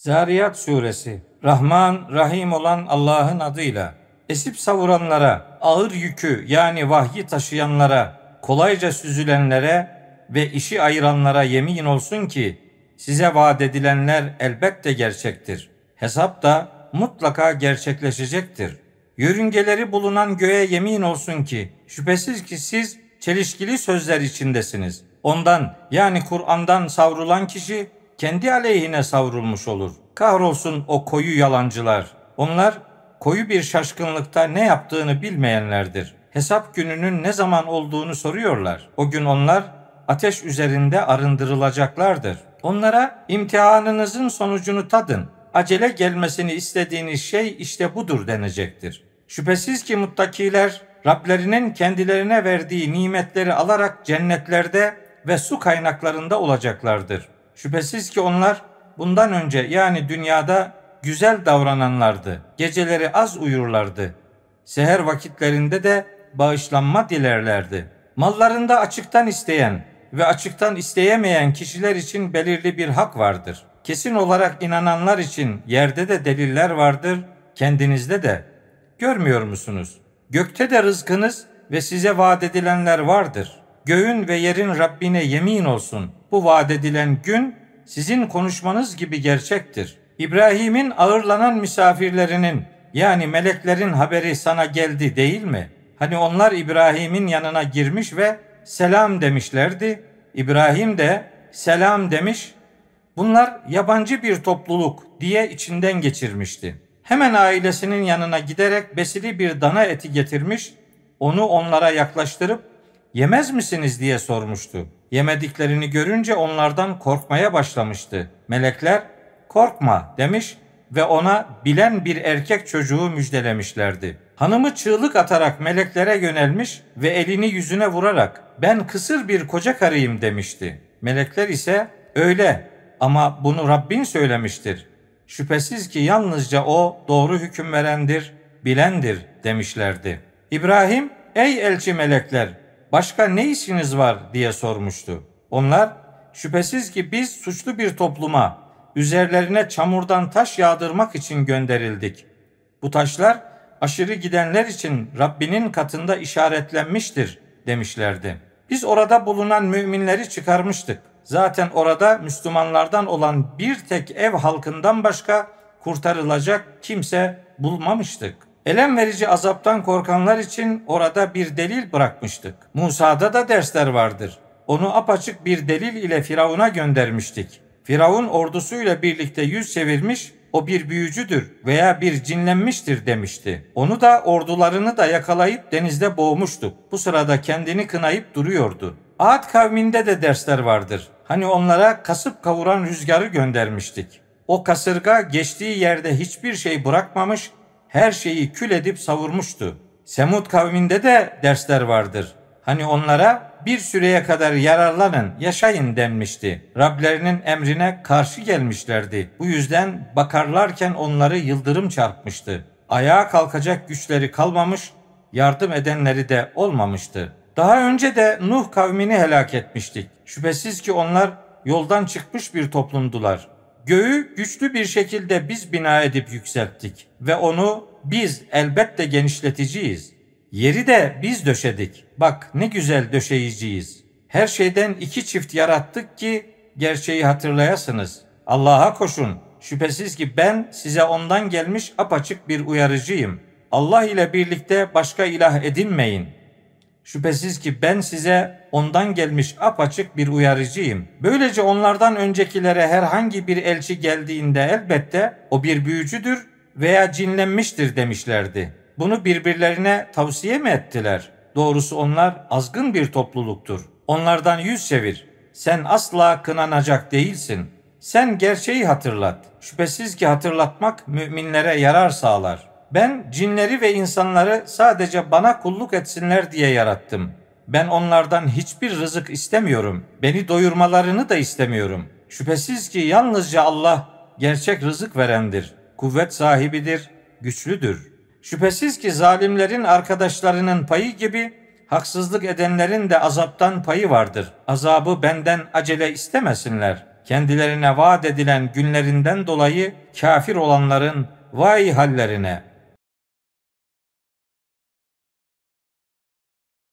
Zariyat suresi Rahman, Rahim olan Allah'ın adıyla esip savuranlara, ağır yükü yani vahyi taşıyanlara, kolayca süzülenlere ve işi ayıranlara yemin olsun ki size vaat edilenler elbette gerçektir. Hesap da mutlaka gerçekleşecektir. Yörüngeleri bulunan göğe yemin olsun ki şüphesiz ki siz çelişkili sözler içindesiniz. Ondan yani Kur'an'dan savrulan kişi kendi aleyhine savrulmuş olur. Kahrolsun o koyu yalancılar. Onlar koyu bir şaşkınlıkta ne yaptığını bilmeyenlerdir. Hesap gününün ne zaman olduğunu soruyorlar. O gün onlar ateş üzerinde arındırılacaklardır. Onlara imtihanınızın sonucunu tadın. Acele gelmesini istediğiniz şey işte budur denecektir. Şüphesiz ki muttakiler Rablerinin kendilerine verdiği nimetleri alarak cennetlerde ve su kaynaklarında olacaklardır. Şüphesiz ki onlar bundan önce yani dünyada güzel davrananlardı. Geceleri az uyurlardı. Seher vakitlerinde de bağışlanma dilerlerdi. Mallarında açıktan isteyen ve açıktan isteyemeyen kişiler için belirli bir hak vardır. Kesin olarak inananlar için yerde de deliller vardır, kendinizde de. Görmüyor musunuz? Gökte de rızkınız ve size vaat edilenler vardır. Göğün ve yerin Rabbine yemin olsun. Bu vaat edilen gün sizin konuşmanız gibi gerçektir. İbrahim'in ağırlanan misafirlerinin yani meleklerin haberi sana geldi değil mi? Hani onlar İbrahim'in yanına girmiş ve selam demişlerdi. İbrahim de selam demiş. Bunlar yabancı bir topluluk diye içinden geçirmişti. Hemen ailesinin yanına giderek besili bir dana eti getirmiş, onu onlara yaklaştırıp yemez misiniz diye sormuştu. Yemediklerini görünce onlardan korkmaya başlamıştı. Melekler korkma demiş ve ona bilen bir erkek çocuğu müjdelemişlerdi. Hanımı çığlık atarak meleklere yönelmiş ve elini yüzüne vurarak ben kısır bir koca karıyım demişti. Melekler ise öyle ama bunu Rabbin söylemiştir. Şüphesiz ki yalnızca o doğru hüküm verendir, bilendir demişlerdi. İbrahim ey elçi melekler başka ne işiniz var diye sormuştu. Onlar şüphesiz ki biz suçlu bir topluma üzerlerine çamurdan taş yağdırmak için gönderildik. Bu taşlar aşırı gidenler için Rabbinin katında işaretlenmiştir demişlerdi. Biz orada bulunan müminleri çıkarmıştık. Zaten orada Müslümanlardan olan bir tek ev halkından başka kurtarılacak kimse bulmamıştık. Elem verici azaptan korkanlar için orada bir delil bırakmıştık. Musa'da da dersler vardır. Onu apaçık bir delil ile Firavun'a göndermiştik. Firavun ordusuyla birlikte yüz çevirmiş, o bir büyücüdür veya bir cinlenmiştir demişti. Onu da ordularını da yakalayıp denizde boğmuştuk. Bu sırada kendini kınayıp duruyordu. Ad kavminde de dersler vardır. Hani onlara kasıp kavuran rüzgarı göndermiştik. O kasırga geçtiği yerde hiçbir şey bırakmamış, her şeyi kül edip savurmuştu. Semud kavminde de dersler vardır. Hani onlara bir süreye kadar yararlanın, yaşayın denmişti. Rablerinin emrine karşı gelmişlerdi. Bu yüzden bakarlarken onları yıldırım çarpmıştı. Ayağa kalkacak güçleri kalmamış, yardım edenleri de olmamıştı. Daha önce de Nuh kavmini helak etmiştik. Şüphesiz ki onlar yoldan çıkmış bir toplumdular. Göğü güçlü bir şekilde biz bina edip yükselttik ve onu biz elbette genişleticiyiz. Yeri de biz döşedik. Bak ne güzel döşeyiciyiz. Her şeyden iki çift yarattık ki gerçeği hatırlayasınız. Allah'a koşun. Şüphesiz ki ben size ondan gelmiş apaçık bir uyarıcıyım. Allah ile birlikte başka ilah edinmeyin. Şüphesiz ki ben size ondan gelmiş apaçık bir uyarıcıyım. Böylece onlardan öncekilere herhangi bir elçi geldiğinde elbette o bir büyücüdür veya cinlenmiştir demişlerdi. Bunu birbirlerine tavsiye mi ettiler? Doğrusu onlar azgın bir topluluktur. Onlardan yüz çevir. Sen asla kınanacak değilsin. Sen gerçeği hatırlat. Şüphesiz ki hatırlatmak müminlere yarar sağlar. Ben cinleri ve insanları sadece bana kulluk etsinler diye yarattım. Ben onlardan hiçbir rızık istemiyorum. Beni doyurmalarını da istemiyorum. Şüphesiz ki yalnızca Allah gerçek rızık verendir. Kuvvet sahibidir, güçlüdür. Şüphesiz ki zalimlerin arkadaşlarının payı gibi haksızlık edenlerin de azaptan payı vardır. Azabı benden acele istemesinler. kendilerine vaat edilen günlerinden dolayı kafir olanların vay hallerine